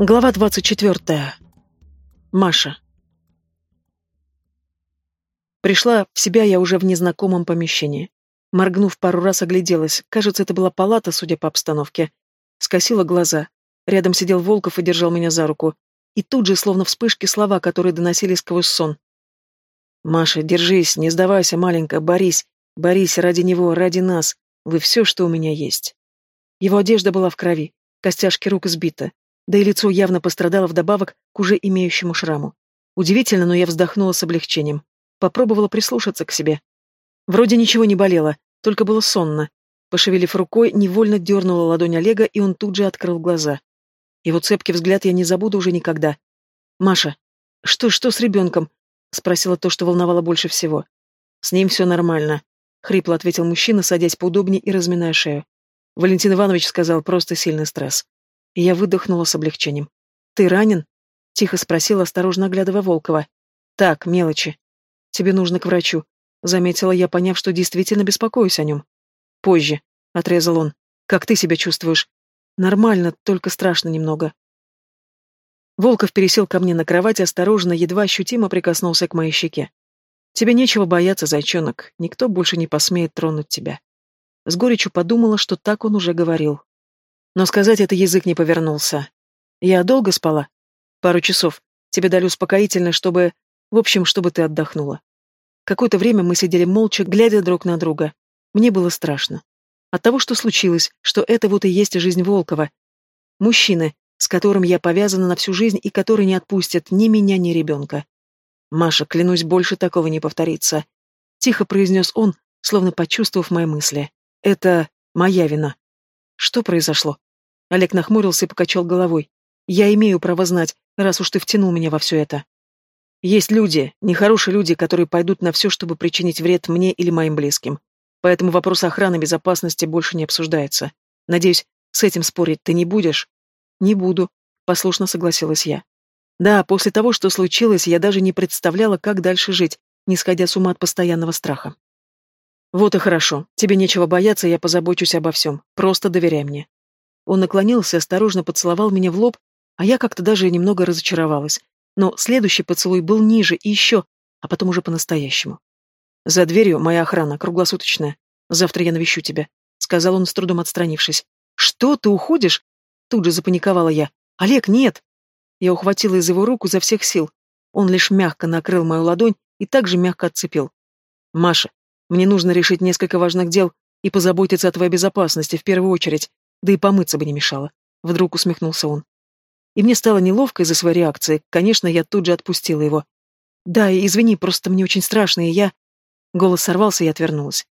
Глава 24. Маша. Пришла в себя я уже в незнакомом помещении. Моргнув пару раз, огляделась. Кажется, это была палата, судя по обстановке. Скосила глаза. Рядом сидел Волков и держал меня за руку. И тут же, словно вспышки, слова, которые доносились сквозь сон. «Маша, держись, не сдавайся, маленькая, борись. Борись ради него, ради нас. Вы все, что у меня есть». Его одежда была в крови, костяшки рук сбиты, да и лицо явно пострадало вдобавок к уже имеющему шраму. Удивительно, но я вздохнула с облегчением. Попробовала прислушаться к себе. Вроде ничего не болело, только было сонно. Пошевелив рукой, невольно дернула ладонь Олега, и он тут же открыл глаза. Его цепкий взгляд я не забуду уже никогда. «Маша, что, что с ребенком?» — спросила то, что волновало больше всего. «С ним все нормально», — хрипло ответил мужчина, садясь поудобнее и разминая шею. Валентин Иванович сказал, просто сильный стресс. И я выдохнула с облегчением. «Ты ранен?» — тихо спросила, осторожно оглядывая Волкова. «Так, мелочи. Тебе нужно к врачу», — заметила я, поняв, что действительно беспокоюсь о нем. «Позже», — отрезал он. «Как ты себя чувствуешь?» «Нормально, только страшно немного». Волков пересел ко мне на кровать, осторожно, едва ощутимо прикоснулся к моей щеке. «Тебе нечего бояться, зайчонок, никто больше не посмеет тронуть тебя». С горечью подумала, что так он уже говорил. Но сказать это язык не повернулся. Я долго спала? Пару часов. Тебе дали успокоительное, чтобы... В общем, чтобы ты отдохнула. Какое-то время мы сидели молча, глядя друг на друга. Мне было страшно. От того, что случилось, что это вот и есть жизнь Волкова. Мужчины, с которым я повязана на всю жизнь и который не отпустит ни меня, ни ребенка. Маша, клянусь, больше такого не повторится. Тихо произнес он, словно почувствовав мои мысли. Это моя вина. Что произошло? Олег нахмурился и покачал головой. «Я имею право знать, раз уж ты втянул меня во все это. Есть люди, нехорошие люди, которые пойдут на все, чтобы причинить вред мне или моим близким. Поэтому вопрос охраны безопасности больше не обсуждается. Надеюсь, с этим спорить ты не будешь?» «Не буду», — послушно согласилась я. «Да, после того, что случилось, я даже не представляла, как дальше жить, не сходя с ума от постоянного страха. Вот и хорошо. Тебе нечего бояться, я позабочусь обо всем. Просто доверяй мне. Он наклонился, осторожно поцеловал меня в лоб, а я как-то даже немного разочаровалась. Но следующий поцелуй был ниже и еще, а потом уже по-настоящему. «За дверью моя охрана, круглосуточная. Завтра я навещу тебя», — сказал он, с трудом отстранившись. «Что, ты уходишь?» Тут же запаниковала я. «Олег, нет!» Я ухватила из его руку за всех сил. Он лишь мягко накрыл мою ладонь и также мягко отцепил. «Маша, мне нужно решить несколько важных дел и позаботиться о твоей безопасности в первую очередь. Да и помыться бы не мешало. Вдруг усмехнулся он. И мне стало неловко из-за своей реакции. Конечно, я тут же отпустила его. Да, извини, просто мне очень страшно, и я... Голос сорвался, и отвернулась.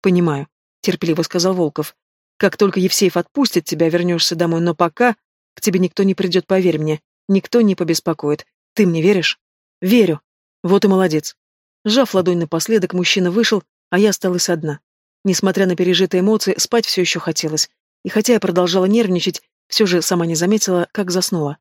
Понимаю, терпеливо сказал Волков. Как только Евсеев отпустит тебя, вернешься домой, но пока к тебе никто не придет, поверь мне. Никто не побеспокоит. Ты мне веришь? Верю. Вот и молодец. Сжав ладонь напоследок, мужчина вышел, а я осталась одна. Несмотря на пережитые эмоции, спать все еще хотелось. И хотя я продолжала нервничать, все же сама не заметила, как заснула.